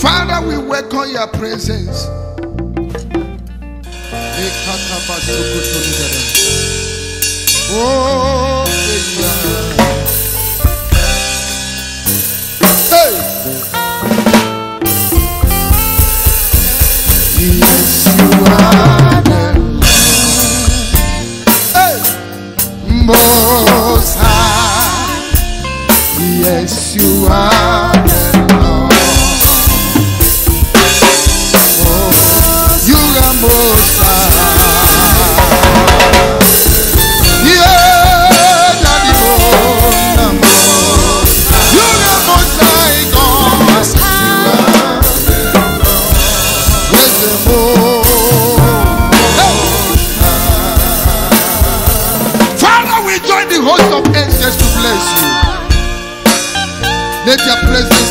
Father, we welcome your presence. Oh, yeah. Hey. Yes, you are Hey. More yes, you are. Ah.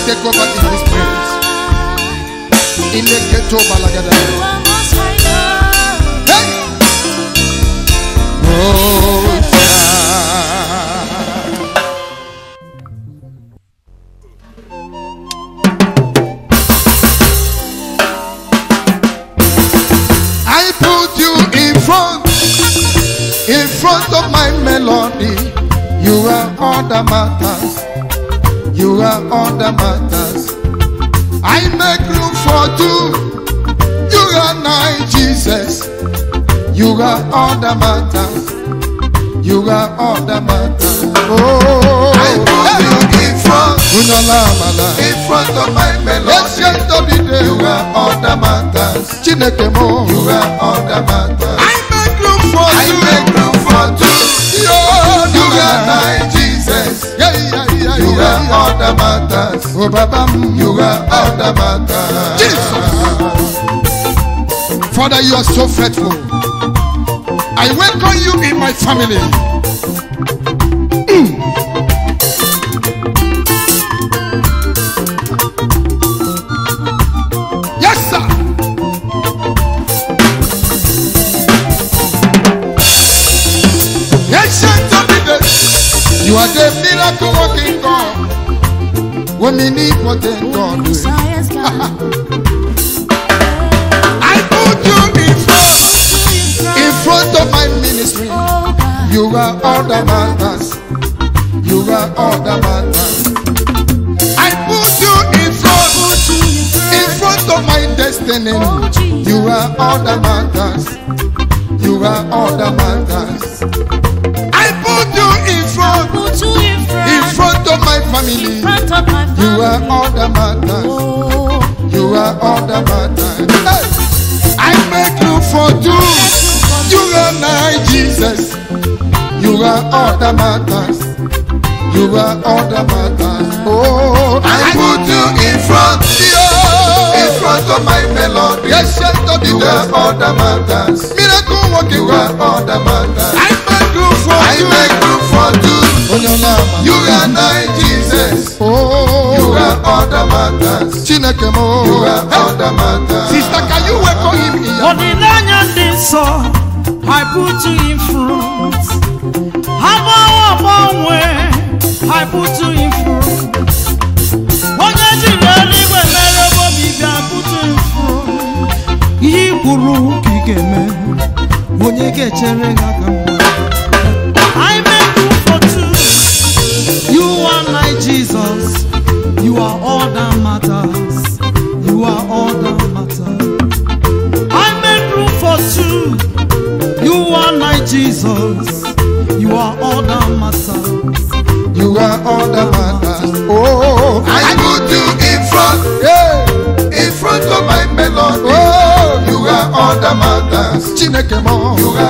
take over in this place. In the ghetto, Ileketobalagada. You are all that matters. You are all that matters. Oh, I put you in front. In front of my melody. Yes, yes, You are all that matters. Chineke mo. You are all that matters. I make room for I two. make room for you. You are my Jesus. Yeah, yeah, yeah, you are all that matters. Oh, Baba, mm. you are all that matters. Jesus. Father, you are so faithful. I welcome you in my family. Hmm. Yes, sir. Ancient of you are the miracle working God. Women need what they God. You are all that matters. You are all that matters. I put you in front, in front of my destiny. You are all that matters. You are all that matters. I put you in front, in front of my family. You are all that matters. You are all that matters. Hey. I make you for you. You are my Jesus. You are all that matters. You are all that matters. Oh, I, put you in front. Yeah. In front of my melody. Yes, yes, to you are all that matters. Miracle working. You are all that matters. I make room for you. I make room oh, for you. You are not Jesus. Oh, you are all that matters. Chineke mo. You are all that matters. Sister, can you for him here? Odinanya din so. I put you in front. able to improve. Onyeji n'elu igwe mere ga butu improve. Ihe ikwuru ka ị ga-eme, onye ga-echere gị I make you for two, you are my chineke m You are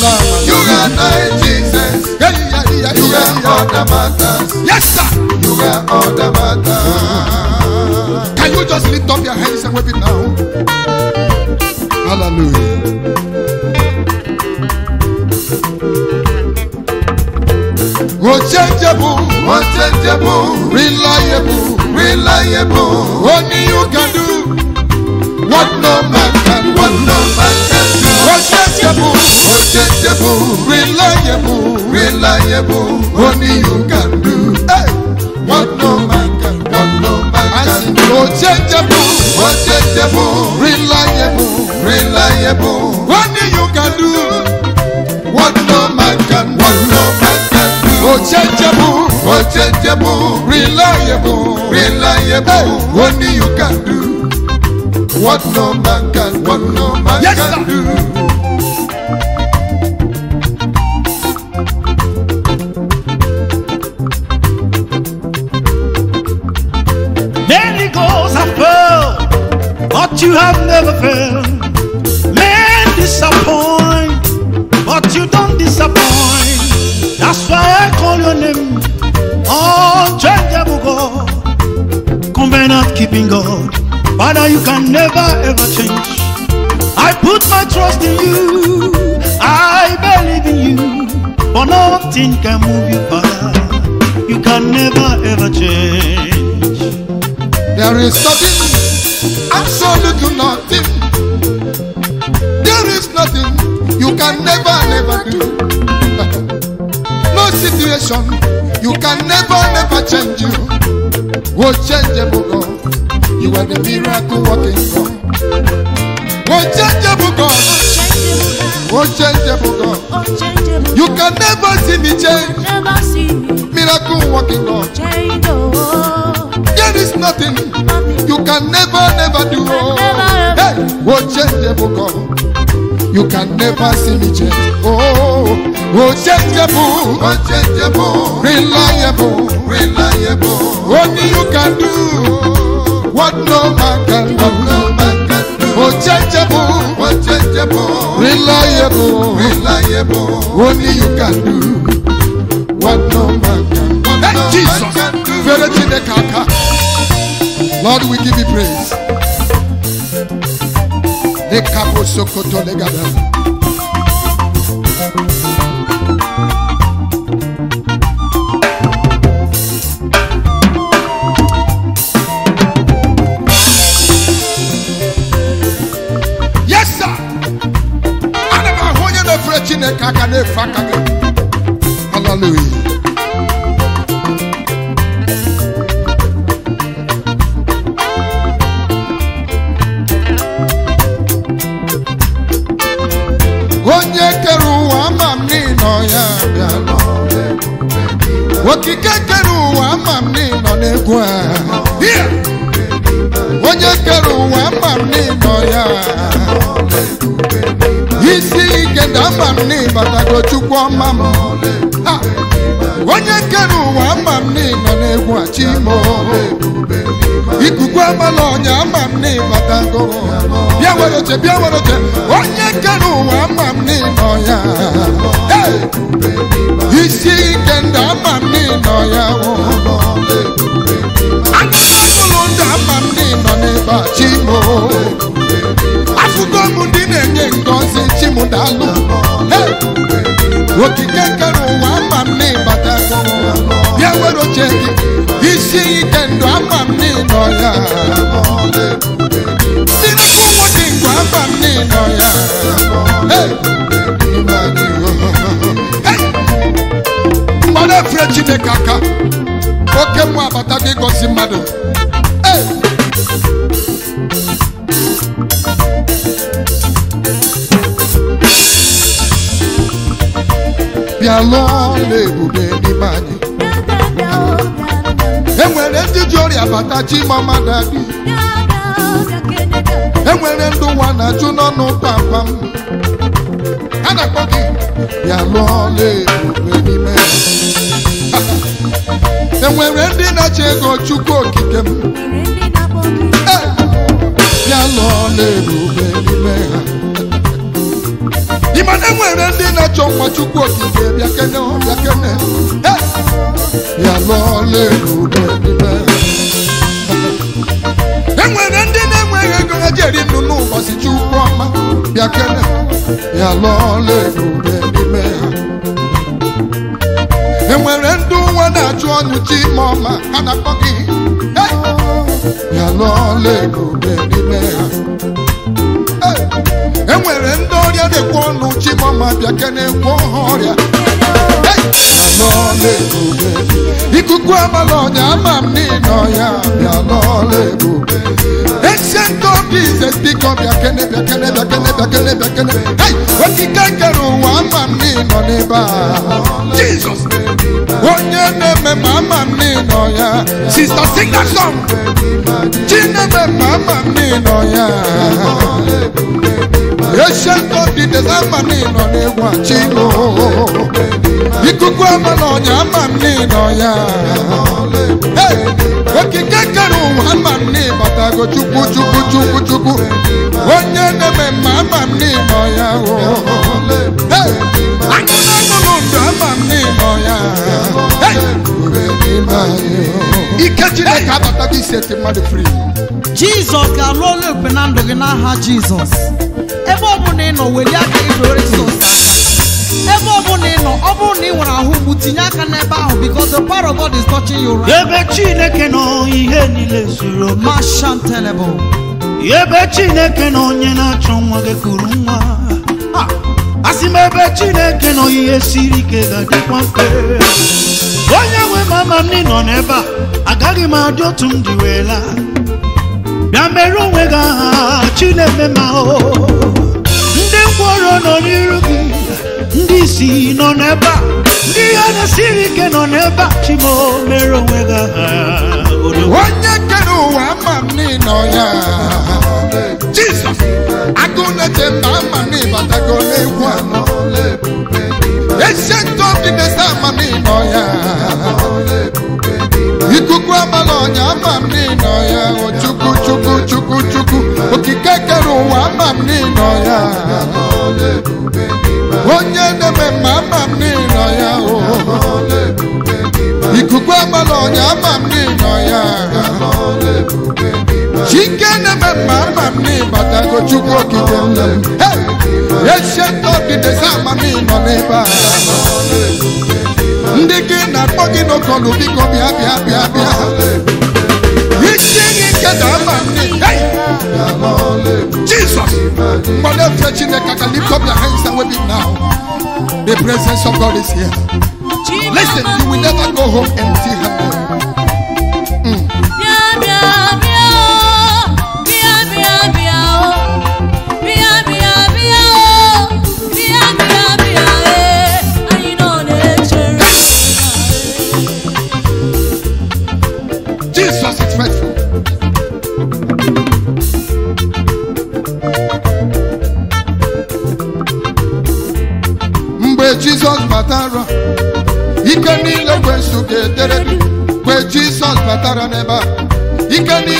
not Jesus. Yeah, yeah, yeah, you are all that matters. Yes, sir. You are all that matters. Can you just lift up your hands and wave it now? Hallelujah. Unchangeable, unchangeable, reliable, reliable. Only you can do what no man can do. What no man can do. Projectable, projectable, reliable, reliable, only you can do. Hey. What no man can, what no man can. I said projectable, projectable, reliable, reliable, only you can do. What no man can, what no man can do. Projectable, projectable, reliable, reliable, only you can do. What no man can, what no man yes, can sir. do. Many goals have felt, but you have never failed. Men disappoint, but you don't disappoint. That's why I call your name. oh Unchangeable God, not keeping God. Father, you can never ever change. I put my trust in you. I believe in you. For nothing can move you, Father. You can never ever change. There is nothing, absolutely nothing. There is nothing you can never, never do. no situation you can never, never change you. Will change, God. You are the miracle working God. Unchangeable God. Unchangeable God. You can never see me change. Never see Miracle working God. There is nothing, you can never, never do. Oh. Never, hey, unchangeable God. You can never see me change. Oh. unchangeable, unchangeable, reliable, reliable. Only you can do what no man can do. Unchangeable, unchangeable, reliable, reliable. Only you can do what no man can do. Hey, no Jesus, very kaka. Lord, we give you praise. The capo sokoto legada. ụwa ama m n'ịnọ n'egwu achimo ikuku amala ọnya ama m n'ịbata bịa were oche bịa were oche onye ka n'ụwa ama m n'ịnọ ya isi ike ndị ama m n'ịnọ ya akụkọ ndụ ama m ndị na-enye ngozi chimụdalụ okike kere ụwa ama m n'ịbata bịa were oche gị isi ike ndụ ama m n'ịnọ ya tinubu nwoke ngwa ama m n'ịnọ ya mmadụ efere chineke aka oke mmụ abata gị gosi mmadụ ya alụ ọla ebube n'ime anyị enwere ndị ji ọrịa bata chi ma mmadụ adị enwere ndụ nwa na-achụ n'ọnụ pampam a na-akpọ gị bịa lụọ ọla ebube n'ime enwere ndị na-achọ ego chukwu okike m bịa lụọ ebube n'ime ha ịma na enwere ndị na-achọ mma chukwu okike bịa kene bịa kene ya lụọla ego enwere ndị na-enweghị ego ha ji eri ndụ n'ụbọchị chukwu ọma bịa kene ya lụọla ego n'ime ha e enwere ndị nwa na-achụ ọnyụ chi ime ọma ha na-akpọ gị ya lụọla ego n'ime ha enwere ndị ọrịa na-ekwe ọnụ chibọma bịa ke na-ekwe ọha ọrịa ikuku abalị ọnya ama m niile ọya bịa n'ọla ebube ancient God is a speaker bịa kene bịa kene bịa kene bịa kene bịa kene okike kere ụwa ama m niile n'ebe a Jesus onye na-eme ma ama m niile ọya sister sing chi na-eme ma ama m niile ọya Asian Bobby December nọ n'egwu achilo ikuku ama na ọnya ama nne nọ ya okike kara ama nne batago chukwu chukwu chukwu chukwu onye na-eme mma ama nne nọ ya anyị na-anụnụ ndụ ama nne nọ ya ike chineke abatago isi eti mmadụ fri jizọs ga-alụ ọlụ ebube na ndụ gị n'aha jizọs ebe ọbụla ị nọ welie aka ịdụrụ Jizọs aka ebe ọbụla ị nọ ọ bụrụ na ị nwere ahụ mgbu tinye aka n'ebe ahụ because the power of God is touching you right. ebe Chineke nọ ihe niile zuru oke mashantelebo ebe Chineke nọ onye na-achọ nwa gị kụrụ nwa asị m ebe Chineke nọ ihe siri ike ga-adịkwa mfe onye nwe mama m nọ n'ebe a agaghị m adị otu m dị wee laa bịa mere onwe gị aha chineme ma ndị mkpọrọ nọ n'iru gị ndị isi nọ n'ebe a ndị ihe na-esiri ike nọ n'ebe a chimo mere onwe gị aha onye kere ụwa ama m n'ịnọ ya jizọs agụ na-eche mba ama m ịbatago n'egwu a esi ntọ dị na-ese ama m ịnọ ya ikuku abalị ọnya ama m n'ịnọ ya chukwu chukwu chukwu chukwu okike kere ụwa ama m n'ịnọ ya onye na-eme mma ama m n'ịnọ ya ikuku abalị ọnya ama m n'ịnọ ya chike na-eme mma ama m n'ịbatago chukwu okike nne m eshentọ dịdesa ama m n'ịnọ n'ebe a ndị gị na-akpọ gị n'ụkọlụ biko bịa bịa bịa bịa isi enyi nke dama Jesus mgbanefe Chineke ka lift up your hands and wave now the presence of God is here listen you will never go home empty handed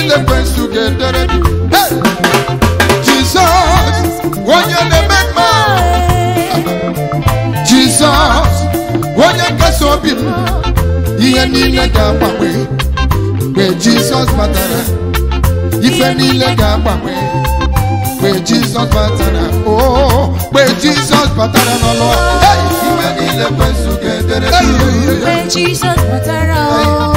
jesus gị nkesa obi m ihe niile ga-agbanwe mgbe jizọs batara ife niile ga-agbanwe batara o batara ife niile ga-edere gị mgbe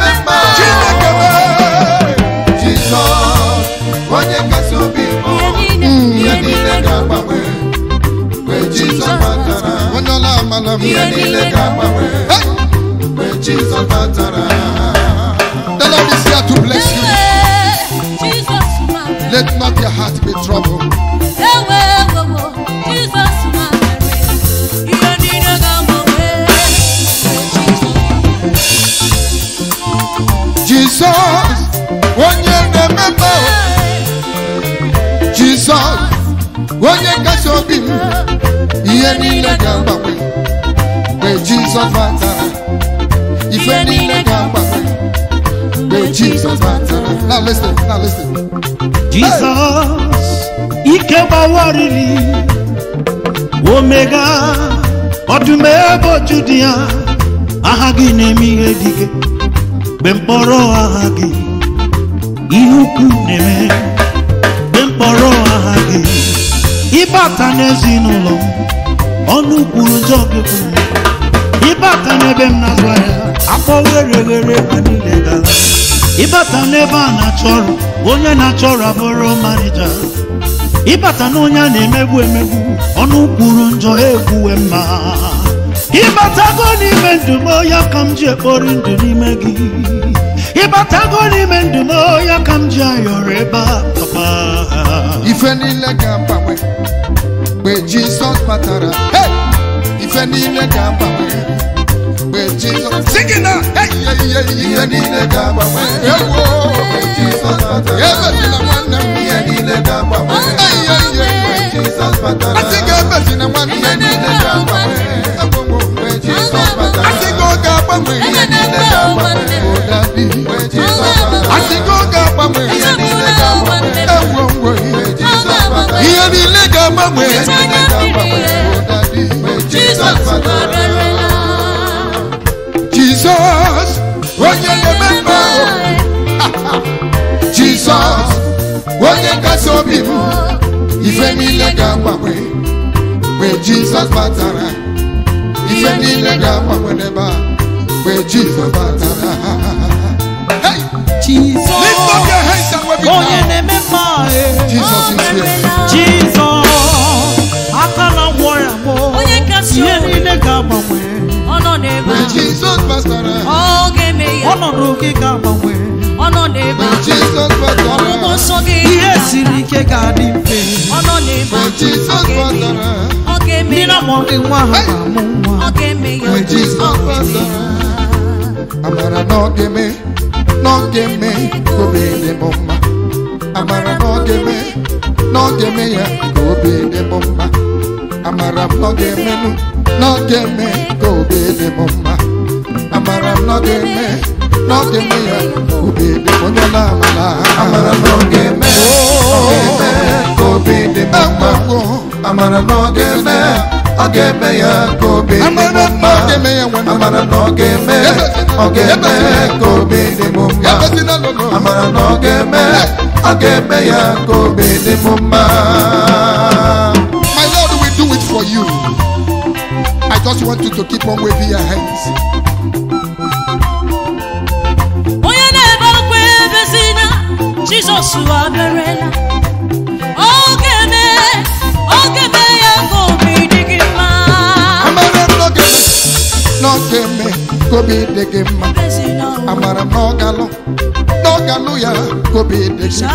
ike gbawarịrị omega ọdụm ebe oju dị ya aha gị na-eme ihe dị gị mgbe mkpọrọ aha gị ihe ukwu na-eme mgbe mkpọrọ aha gị ịbata n'ezinụlọ ọnụ kwuru njọ gị kwuru ịbata n'ebe m na-azụ ahịa akpọ were were ha niile ga ịbata n'ebe a na-achọ ọrụ onye na-achọ ọrụ abụrụ manija ịbata n'onye a na-emegbu emegbu ọnụ kwuru njọ egwuwe mma ịbatago n'ime ndụmoya ka m ji ekpori ndụ n'ime gị ịbatago n'ime ndụmoya ka m ji ayọrọ ebe a papa ife niile ga-agbanwe mgbe Jizọs batara ife niile ga-agbanwe mgbe Jizọs Jesus, niile ga-agbanwe ebezina nwanne Jesus ihe niile ga-agbanwe asị gị ebezina nwanne ihe niile ga-agbanwe asị gị Jesus agbanwe ihe niile ga-agbanwe asị gị oge agbanwe ihe niile ga-agbanwe ewo Jesus ihe niile ga-agbanwe Jizọs jizọs onye nkasi obi m ife niile ga-agbanwe mgbe jizọs batara ife niile ga-agbanwe n'ebe a mgbe jizọs batara onye na-eme mma jizọs aka na gwọ ya gbọ ihe niile ga-agbanwe mgbe jizọs batara ọnọdụ gị ga-agbanwe ọnọ na-ebe akwụkwọ nsọ gị ihe siri ike ga-adị mfe ọnọ na-ebe ọ ga-eme ya ndị nwa ha ga-amụ nwa ọ ga-eme ya amara na ọ ga-eme na ọ ga-eme ka obi dị m mma amara na ọ ga-eme na ọ ga-eme ya ka obi dị m mma amara m na ọ ga-emenụ na ọ ga-eme ka obi dị m mma amara m na ọ ga-eme na ọ ga-eme ya ka obi amara na ọ ga-eme ọ ga-eme ya ka obi dị m mma amara na ọ ga-eme ọ ga-eme ka obi dị m mma amara na ọ ga-eme ọ ga-eme ya ka obi dị m mma my lord we do it for you i just want you to keep on waving your hands onye na-ebe ọkwa ebe si na jizọs abịarela n'oge eme kobi dị gị mma amara m n'ọgalụ n'ọgalụ ya kobi dị gị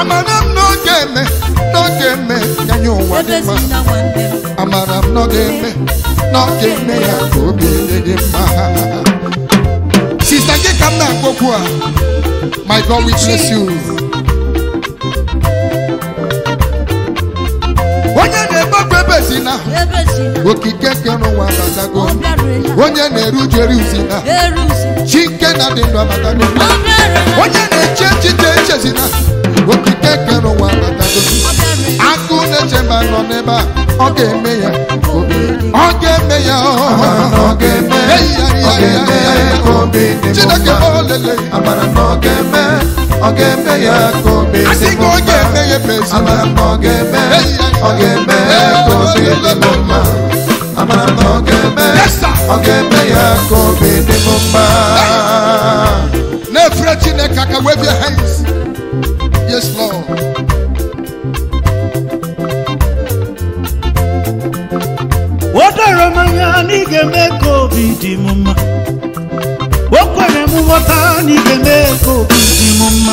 amara m n'oge eme n'oge eme ka nye ụwa dị mma amara m n'oge no n'oge eme ya kobi dị gị mma sista gị ka m my god we bless you na okike kere ụwa abatago onye na-eruju eruzi na chike na dị ndụ abatago onye na-eche echiche echezi na okike kere ụwa abatago akụ na-echeba nọ n'ebe a ọ ga-eme ya ọ ga-eme ya ọ ga-eme ya chineke olele amara na ọ ga-eme ọgẹmẹ yẹ kó bèsè mọ ma amanakọ ọgẹmẹ ọgẹmẹ kó bèsè mọ ma amanakọ ọgẹmẹ ọgẹmẹ yes lord. wọ́dọ̀rọ̀ mọ́nyá ní gẹ̀mẹ́ kò bìdì mọ́ ma wọ́n pẹ̀lẹ́ mú wọ́tá dị m mma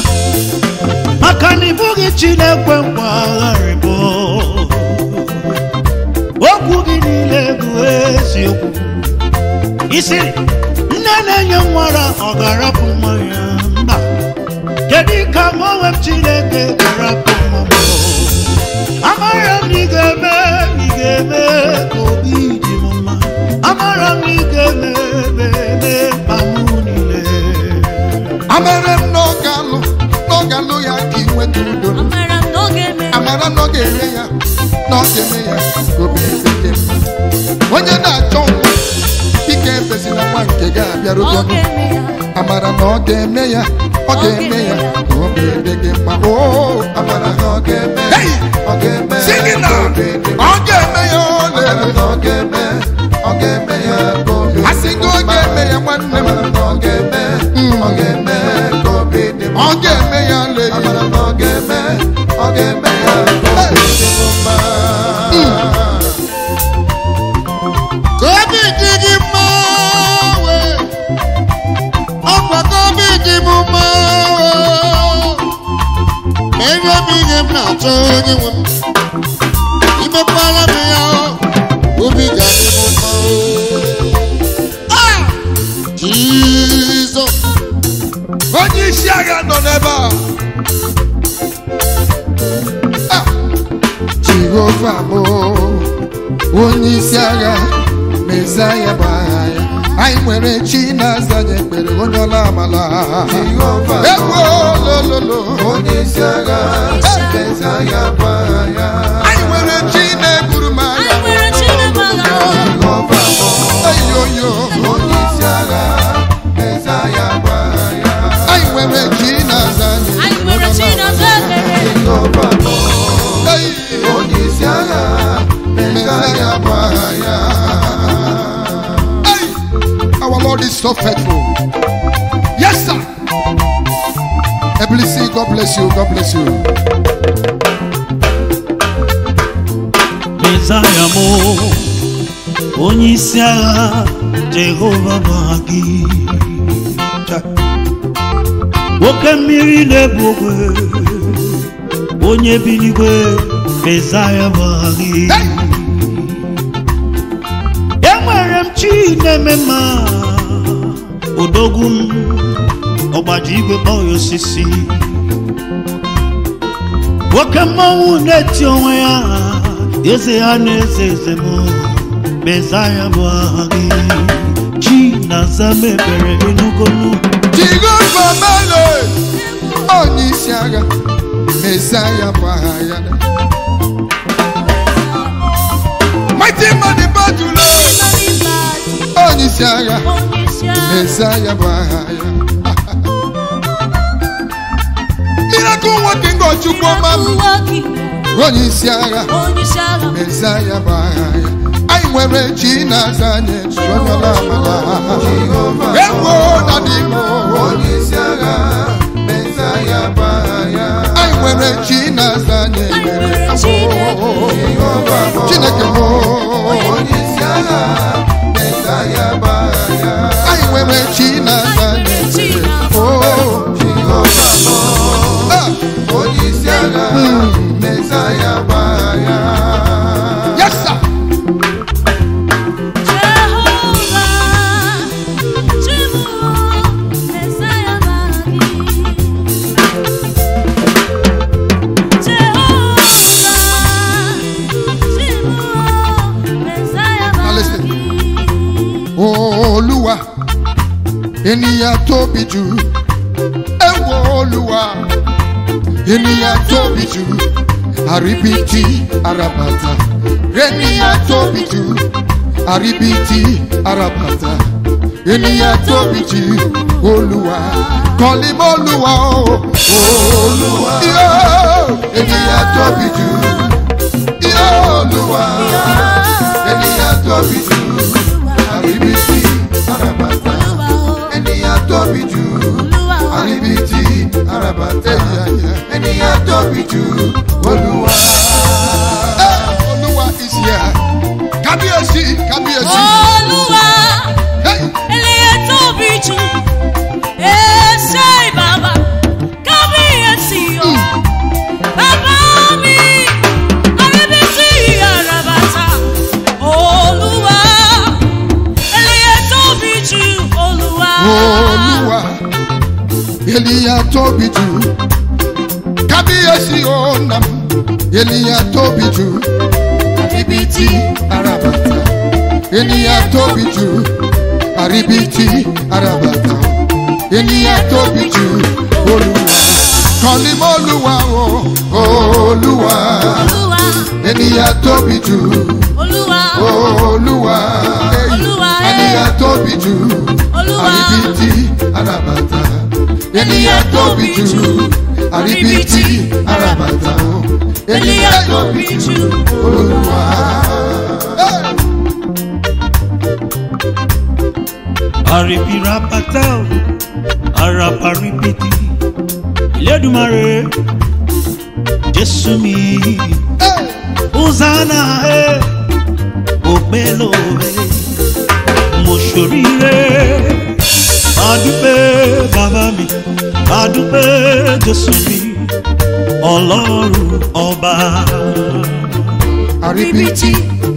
maka na ịbụghị chi na mgbe agharị bụ okwu gị niile bụ eziokwu isi nne na-enye nwara ọ ga ya mba kedu ka onwe m chineke ga-arapụ nwa amara m ịga ga-eme ga-eme ka obi iji mma amara m ịga ga-eme ebe amara na ọ eme ya na ọ ga-eme ya onye na-achọ ike dịka na nwa nke ga abịarugo amara na ọ ga-eme ya ọ ga-eme ya obe gị mma amara na ọ ga-eme ya ọ ga-eme ya eme ya ọ ọ ga-eme eme ya asị oh, gị ọ eme oh, ya nwanne m ọ ga-eme ya leyi ọ ga-eme ọ eme ya obi dị mma wee ọkwa ka obi dị eme mma m na-achọ onye nwe m imekwala agaghị anọ a anyị nwere chi na-aza anyị ekpere na-eburu m agha oyoyo so faithful. Yes, sir. God bless you. God bless you. onye isi agha Jehova mmiri na-ebu ogwe, onye Mezaya ma gị. Enwere m chi na-eme odogwu m ọgbaji igwe kpọọ ya osisi nwoke mmọnwụ na-eti onwe ya eze ya na-eze eze m meza ya bụ aha gị ji na zama ebere enugonu jigobamele onye isi agha meza ya bụ aha ya Mighty man in battle, onye isi agha mesaya bụ aha ya miracle working God Chukwuma onye isi agha mesaya bụ aha ya anyị nwere chi na-aza anyị ewo na dịmo anyị nwere chi na-aza anyị chineke m where she tóbi jù ẹ wọ olúwa ènìyàn tóbi jù àríbìtì àràbàtà ènìyàn tóbi jù àríbìtì àràbàtà ènìyàn tóbi jù olúwa kọ́límọ́ olúwa o olúwa ènìyàn tóbi jù olúwa ènìyàn tóbi jù àríbìtì àràbàtà tóbi jù àríbi tí àràbà tẹ̀ ènìyàn tóbi jù olúwa. olúwa is here kábíyèsí kábíyèsí. olúwa. ènìyàn tóbi jù kábíyèsí ọ̀nà ènìyàn tóbi jù àríbítí àràbàtà ènìyàn tóbi jù àríbítí àràbàtà ènìyàn tóbi jù olùwà kọ́nìmọ́lùwà o olùwà ènìyàn tóbi jù olùwà ènìyàn tóbi jù àríbítí àràbàtà ènìyàn tóbi jù àríbítí àràbàtà o ènìyàn tóbi jù olúwa. àrèbí rabata o àràbà rìbìtì ìlédùmarè jésù mi hosanna ẹ ògbélóore mo ṣoríire máa dúpẹ́ bàbá mi máa dúpẹ́ jésù mi ọlọ́run ọba. àríbítí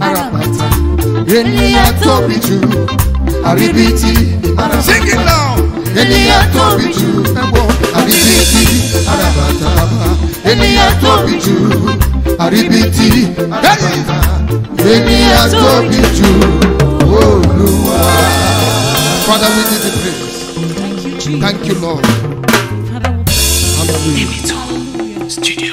àràpàtà ènìyàn tóbi jù àríbítí àràpàtà ènìyàn tóbi jù àríbítí àràpàtà ènìyàn tóbi jù àríbítí àràpàtà ènìyàn tóbi jù olúwa. Father, we need the praise. Thank you, Lord. Hallelujah.